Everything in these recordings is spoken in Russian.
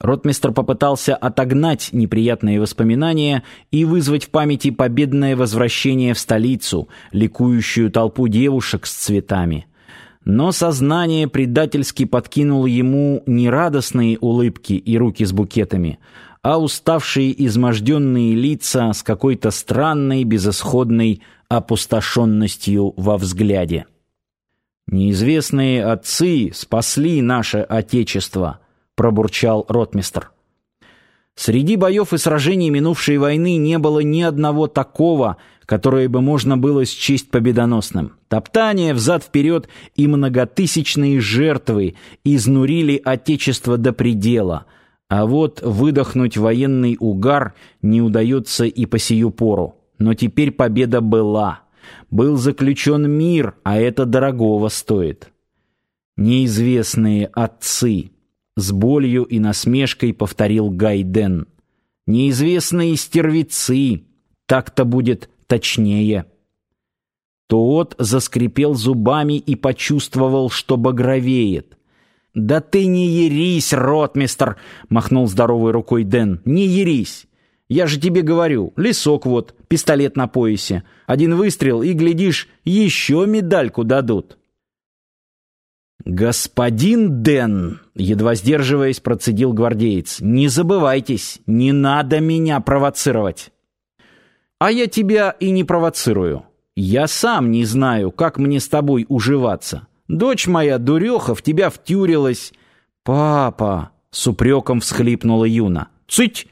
Ротмистр попытался отогнать неприятные воспоминания и вызвать в памяти победное возвращение в столицу, ликующую толпу девушек с цветами. Но сознание предательски подкинуло ему не радостные улыбки и руки с букетами, а уставшие изможденные лица с какой-то странной безысходной опустошенностью во взгляде. Неизвестные отцы спасли наше Отечество —— пробурчал ротмистр. Среди боев и сражений минувшей войны не было ни одного такого, которое бы можно было счесть победоносным. Топтание взад-вперед и многотысячные жертвы изнурили Отечество до предела, а вот выдохнуть военный угар не удается и по сию пору. Но теперь победа была. Был заключен мир, а это дорогого стоит. Неизвестные отцы. С болью и насмешкой повторил Гайден. Неизвестные стервицы. Так-то будет точнее. Тот заскрипел зубами и почувствовал, что багровеет. «Да ты не ерись, ротмистр!» — махнул здоровой рукой Дэн. «Не ерись! Я же тебе говорю, лесок вот, пистолет на поясе. Один выстрел, и, глядишь, еще медальку дадут». «Господин Дэн!» — едва сдерживаясь, процедил гвардеец. «Не забывайтесь, не надо меня провоцировать!» «А я тебя и не провоцирую. Я сам не знаю, как мне с тобой уживаться. Дочь моя, дуреха, в тебя втюрилась». «Папа!» — с упреком всхлипнула Юна. «Цыть!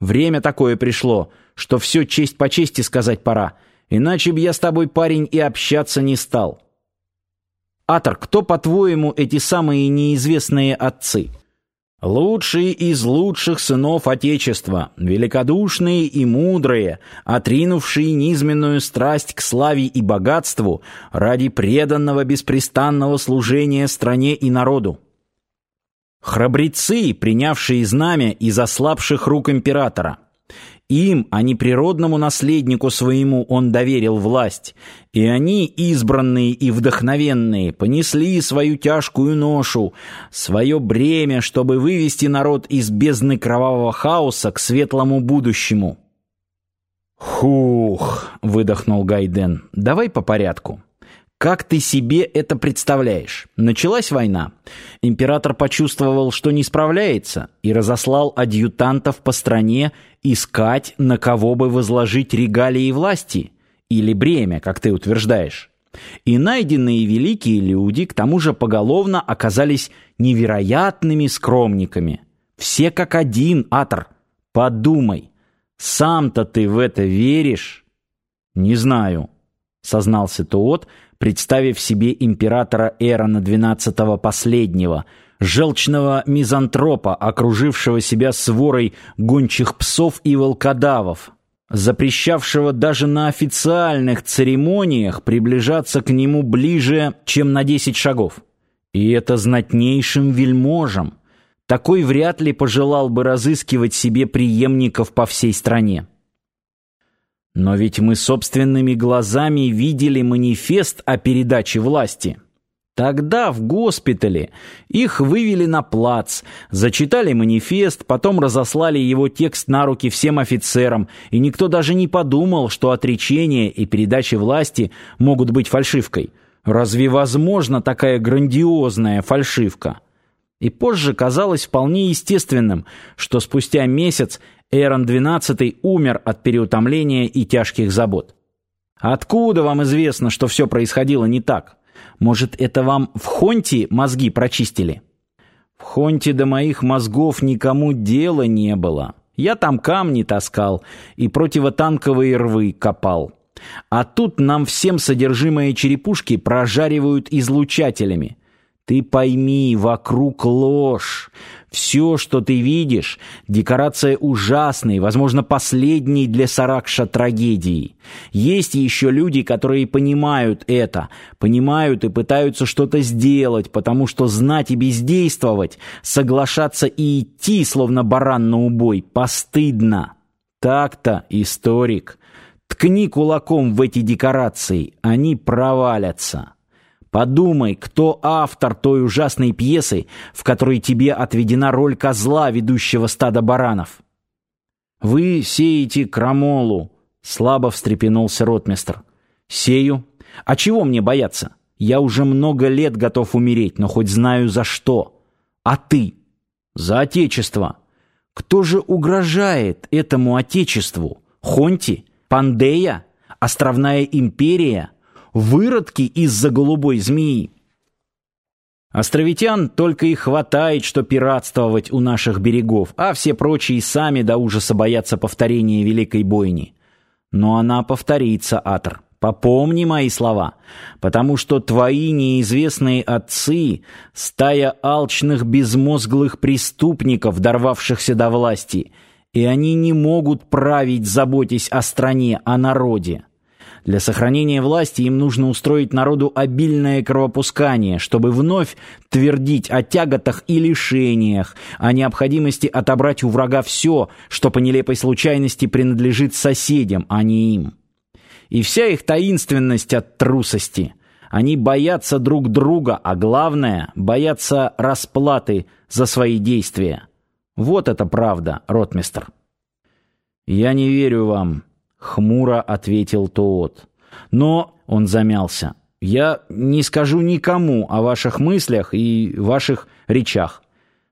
Время такое пришло, что все честь по чести сказать пора. Иначе б я с тобой, парень, и общаться не стал». Атор, кто, по-твоему, эти самые неизвестные отцы? Лучшие из лучших сынов Отечества, великодушные и мудрые, отринувшие низменную страсть к славе и богатству ради преданного беспрестанного служения стране и народу. Храбрецы, принявшие знамя из ослабших рук императора. Им, а не природному наследнику своему, он доверил власть, и они, избранные и вдохновенные, понесли свою тяжкую ношу, свое бремя, чтобы вывести народ из бездны кровавого хаоса к светлому будущему. «Хух!» — выдохнул Гайден. «Давай по порядку. Как ты себе это представляешь? Началась война. Император почувствовал, что не справляется, и разослал адъютантов по стране искать, на кого бы возложить регалии власти, или бремя, как ты утверждаешь. И найденные великие люди, к тому же поголовно, оказались невероятными скромниками. Все как один, Атор. Подумай, сам-то ты в это веришь? Не знаю, сознался Туот, представив себе императора Эрона XII последнего, желчного мизантропа, окружившего себя сворой гончих псов и волкодавов, запрещавшего даже на официальных церемониях приближаться к нему ближе, чем на десять шагов. И это знатнейшим вельможам. Такой вряд ли пожелал бы разыскивать себе преемников по всей стране. Но ведь мы собственными глазами видели манифест о передаче власти. Тогда в госпитале их вывели на плац, зачитали манифест, потом разослали его текст на руки всем офицерам, и никто даже не подумал, что отречение и передача власти могут быть фальшивкой. Разве возможна такая грандиозная фальшивка? И позже казалось вполне естественным, что спустя месяц Эрон XII умер от переутомления и тяжких забот. Откуда вам известно, что все происходило не так? Может, это вам в Хонте мозги прочистили? В Хонте до моих мозгов никому дела не было. Я там камни таскал и противотанковые рвы копал. А тут нам всем содержимое черепушки прожаривают излучателями. Ты пойми, вокруг ложь. Все, что ты видишь, декорация ужасной, возможно, последней для Саракша трагедии. Есть еще люди, которые понимают это, понимают и пытаются что-то сделать, потому что знать и бездействовать, соглашаться и идти, словно баран на убой, постыдно. Так-то, историк. Ткни кулаком в эти декорации, они провалятся. Подумай, кто автор той ужасной пьесы, в которой тебе отведена роль козла, ведущего стада баранов. Вы сеете крамолу, слабо встрепенулся ротмистр. Сею. А чего мне бояться? Я уже много лет готов умереть, но хоть знаю за что. А ты? За отечество. Кто же угрожает этому отечеству? Хонти? Пандея? Островная империя? Выродки из-за голубой змеи? Островитян только и хватает, что пиратствовать у наших берегов, а все прочие сами до ужаса боятся повторения Великой бойни. Но она повторится, Атр. Попомни мои слова, потому что твои неизвестные отцы — стая алчных безмозглых преступников, дорвавшихся до власти, и они не могут править, заботясь о стране, о народе. Для сохранения власти им нужно устроить народу обильное кровопускание, чтобы вновь твердить о тяготах и лишениях, о необходимости отобрать у врага все, что по нелепой случайности принадлежит соседям, а не им. И вся их таинственность от трусости. Они боятся друг друга, а главное, боятся расплаты за свои действия. Вот это правда, ротмистр. «Я не верю вам», — хмуро ответил Тоот. «Но...» — он замялся. «Я не скажу никому о ваших мыслях и ваших речах.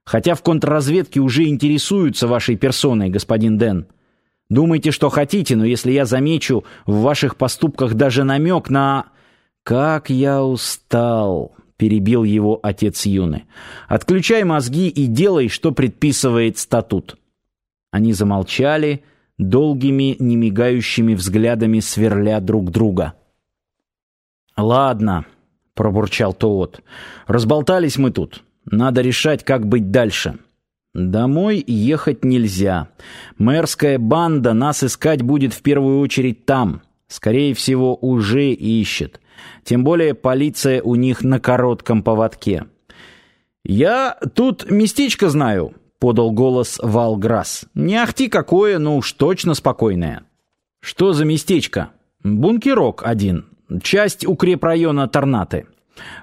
Хотя в контрразведке уже интересуются вашей персоной, господин Дэн. Думайте, что хотите, но если я замечу в ваших поступках даже намек на... Как я устал, перебил его отец Юны. Отключай мозги и делай, что предписывает статут. Они замолчали, долгими, немигающими взглядами сверля друг друга. «Ладно», — пробурчал Тоот, — «разболтались мы тут. Надо решать, как быть дальше». Домой ехать нельзя. Мэрская банда нас искать будет в первую очередь там. Скорее всего, уже ищет. Тем более полиция у них на коротком поводке. «Я тут местечко знаю», — подал голос Валграсс. «Не ахти какое, но уж точно спокойное». «Что за местечко?» «Бункерок один. Часть укрепрайона Торнаты.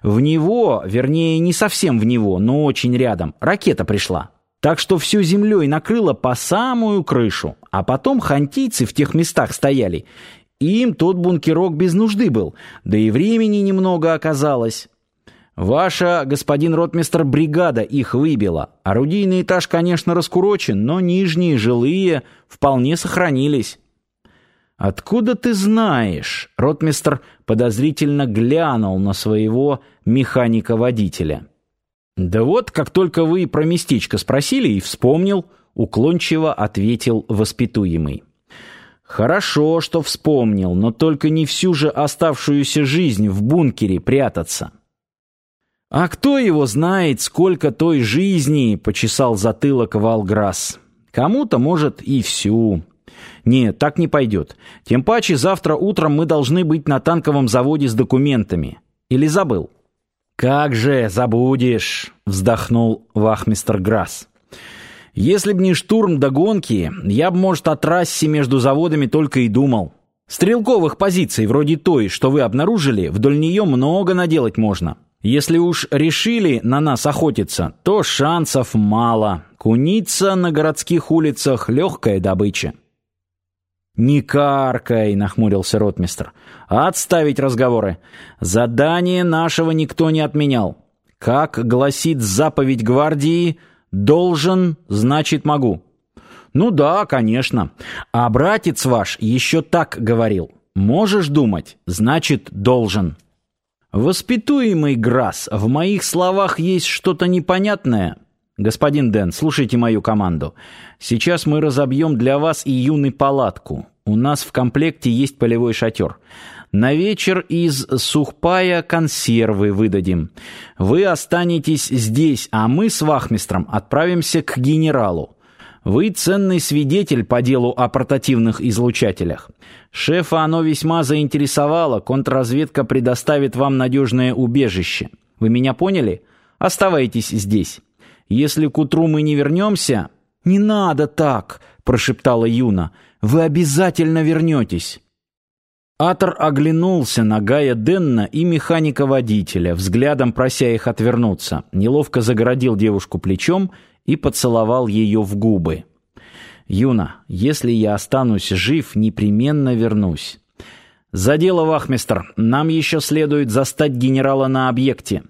В него, вернее, не совсем в него, но очень рядом, ракета пришла». Так что всю землей накрыло по самую крышу. А потом хантийцы в тех местах стояли. Им тот бункерок без нужды был. Да и времени немного оказалось. Ваша, господин ротмистр, бригада их выбила. Орудийный этаж, конечно, раскурочен, но нижние, жилые, вполне сохранились. «Откуда ты знаешь?» Ротмистр подозрительно глянул на своего механика-водителя. «Да вот, как только вы про местечко спросили и вспомнил», — уклончиво ответил воспитуемый. «Хорошо, что вспомнил, но только не всю же оставшуюся жизнь в бункере прятаться». «А кто его знает, сколько той жизни?» — почесал затылок Валграсс. «Кому-то, может, и всю». «Нет, так не пойдет. Тем паче завтра утром мы должны быть на танковом заводе с документами. Или забыл?» «Как же забудешь!» — вздохнул вахмистер Грасс. «Если б не штурм до гонки, я б, может, о трассе между заводами только и думал. Стрелковых позиций, вроде той, что вы обнаружили, вдоль нее много наделать можно. Если уж решили на нас охотиться, то шансов мало. Куница на городских улицах — легкая добыча». «Не каркай», — нахмурился ротмистр. «Отставить разговоры. Задание нашего никто не отменял. Как гласит заповедь гвардии, должен, значит могу». «Ну да, конечно. А братец ваш еще так говорил. Можешь думать, значит должен». «Воспитуемый Грасс, в моих словах есть что-то непонятное». «Господин Дэн, слушайте мою команду. Сейчас мы разобьем для вас и юный палатку. У нас в комплекте есть полевой шатер. На вечер из сухпая консервы выдадим. Вы останетесь здесь, а мы с вахмистром отправимся к генералу. Вы ценный свидетель по делу о портативных излучателях. Шефа оно весьма заинтересовало, контрразведка предоставит вам надежное убежище. Вы меня поняли? Оставайтесь здесь». Если к утру мы не вернемся...» «Не надо так!» — прошептала Юна. «Вы обязательно вернетесь!» Атор оглянулся на Гая Денна и механика-водителя, взглядом прося их отвернуться, неловко загородил девушку плечом и поцеловал ее в губы. «Юна, если я останусь жив, непременно вернусь. За дело, вахмистр, нам еще следует застать генерала на объекте.